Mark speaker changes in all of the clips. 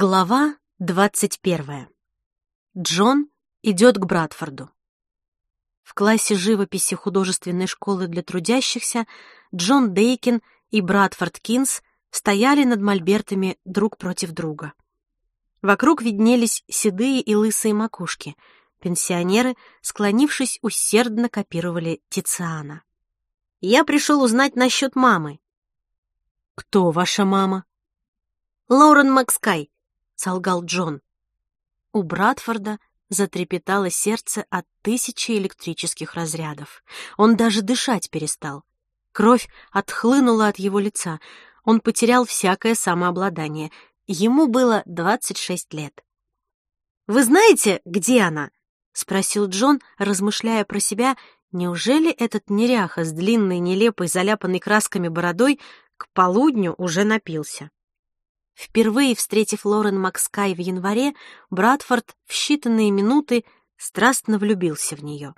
Speaker 1: Глава двадцать первая. Джон идет к Братфорду. В классе живописи художественной школы для трудящихся Джон Дейкин и Братфорд Кинс стояли над мольбертами друг против друга. Вокруг виднелись седые и лысые макушки. Пенсионеры, склонившись, усердно копировали Тициана. «Я пришел узнать насчет мамы». «Кто ваша мама?» «Лоурен Макскай», солгал Джон. У Братфорда затрепетало сердце от тысячи электрических разрядов. Он даже дышать перестал. Кровь отхлынула от его лица. Он потерял всякое самообладание. Ему было двадцать шесть лет. «Вы знаете, где она?» — спросил Джон, размышляя про себя, неужели этот неряха с длинной, нелепой, заляпанной красками бородой к полудню уже напился? Впервые встретив Лорен Макскай в январе, Братфорд в считанные минуты страстно влюбился в нее.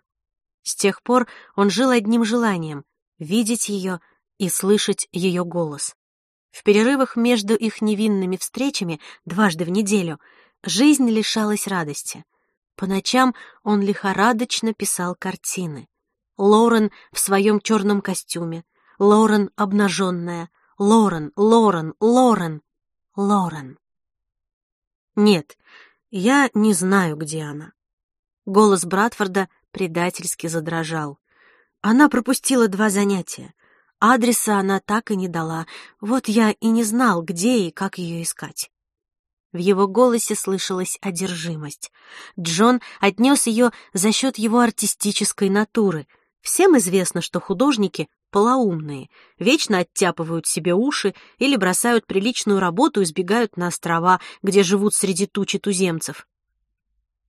Speaker 1: С тех пор он жил одним желанием — видеть ее и слышать ее голос. В перерывах между их невинными встречами дважды в неделю жизнь лишалась радости. По ночам он лихорадочно писал картины. Лорен в своем черном костюме, Лорен обнаженная, Лорен, Лорен, Лорен. Лорен. Нет, я не знаю, где она. Голос Братфорда предательски задрожал. Она пропустила два занятия. Адреса она так и не дала. Вот я и не знал, где и как ее искать. В его голосе слышалась одержимость. Джон отнес ее за счет его артистической натуры. Всем известно, что художники полоумные, вечно оттяпывают себе уши или бросают приличную работу и сбегают на острова, где живут среди тучи туземцев.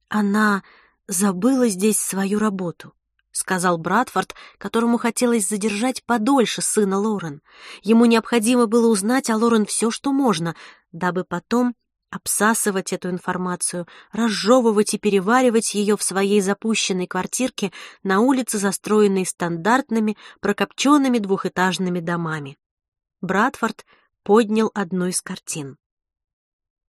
Speaker 1: «Она забыла здесь свою работу», — сказал Братфорд, которому хотелось задержать подольше сына Лорен. Ему необходимо было узнать о Лорен все, что можно, дабы потом обсасывать эту информацию, разжевывать и переваривать ее в своей запущенной квартирке на улице, застроенной стандартными прокопченными двухэтажными домами. Братфорд поднял одну из картин.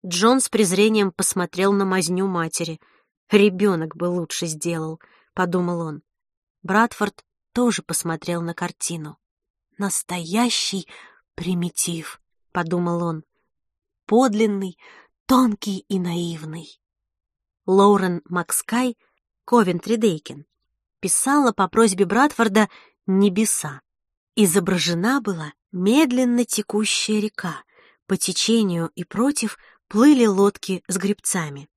Speaker 1: Джон с презрением посмотрел на мазню матери. «Ребенок бы лучше сделал», — подумал он. Братфорд тоже посмотрел на картину. «Настоящий примитив», — подумал он. «Подлинный, тонкий и наивный. Лоурен Макскай, Ковентри Дейкин, писала по просьбе Братфорда «Небеса». Изображена была медленно текущая река, по течению и против плыли лодки с грибцами.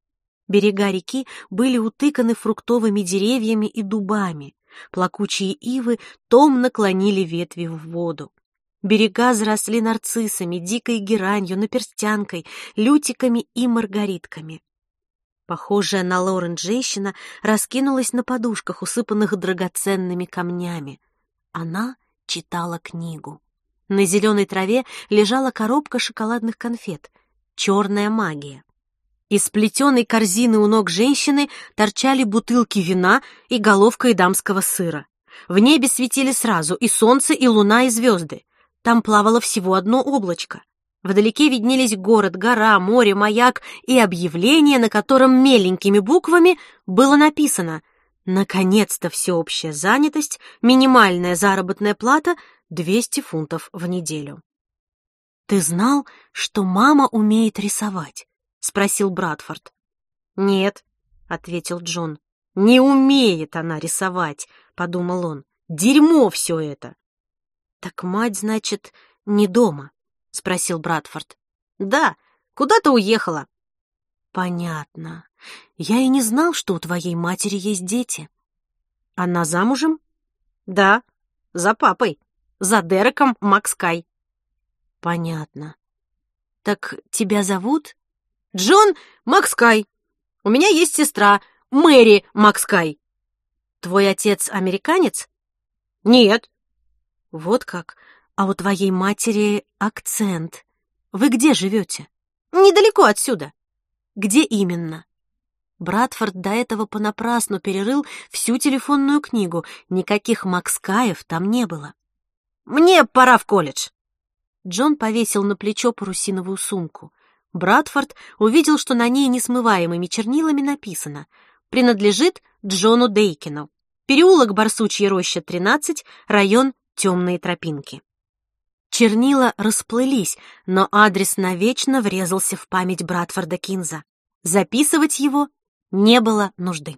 Speaker 1: Берега реки были утыканы фруктовыми деревьями и дубами, плакучие ивы томно клонили ветви в воду. Берега заросли нарциссами, дикой геранью, наперстянкой, лютиками и маргаритками. Похожая на Лорен женщина раскинулась на подушках, усыпанных драгоценными камнями. Она читала книгу. На зеленой траве лежала коробка шоколадных конфет. Черная магия. Из плетеной корзины у ног женщины торчали бутылки вина и головка и дамского сыра. В небе светили сразу и солнце, и луна, и звезды. Там плавало всего одно облачко. Вдалеке виднелись город, гора, море, маяк и объявление, на котором меленькими буквами было написано «Наконец-то всеобщая занятость, минимальная заработная плата 200 фунтов в неделю». «Ты знал, что мама умеет рисовать?» — спросил Братфорд. «Нет», — ответил Джон. «Не умеет она рисовать», — подумал он. «Дерьмо все это!» «Так мать, значит, не дома?» — спросил Братфорд. «Да, куда-то уехала». «Понятно. Я и не знал, что у твоей матери есть дети». «Она замужем?» «Да, за папой, за Дереком Макскай». «Понятно. Так тебя зовут?» «Джон Макскай. У меня есть сестра, Мэри Макскай». «Твой отец американец?» «Нет, вот как. А у твоей матери акцент. Вы где живете? Недалеко отсюда. Где именно? Братфорд до этого понапрасну перерыл всю телефонную книгу. Никаких Макскаев там не было. Мне пора в колледж. Джон повесил на плечо парусиновую сумку. Братфорд увидел, что на ней несмываемыми чернилами написано «Принадлежит Джону Дейкину. Переулок Барсучья роща, 13, район Темные тропинки». Чернила расплылись, но адрес навечно врезался в память Братфорда Кинза. Записывать его не было нужды.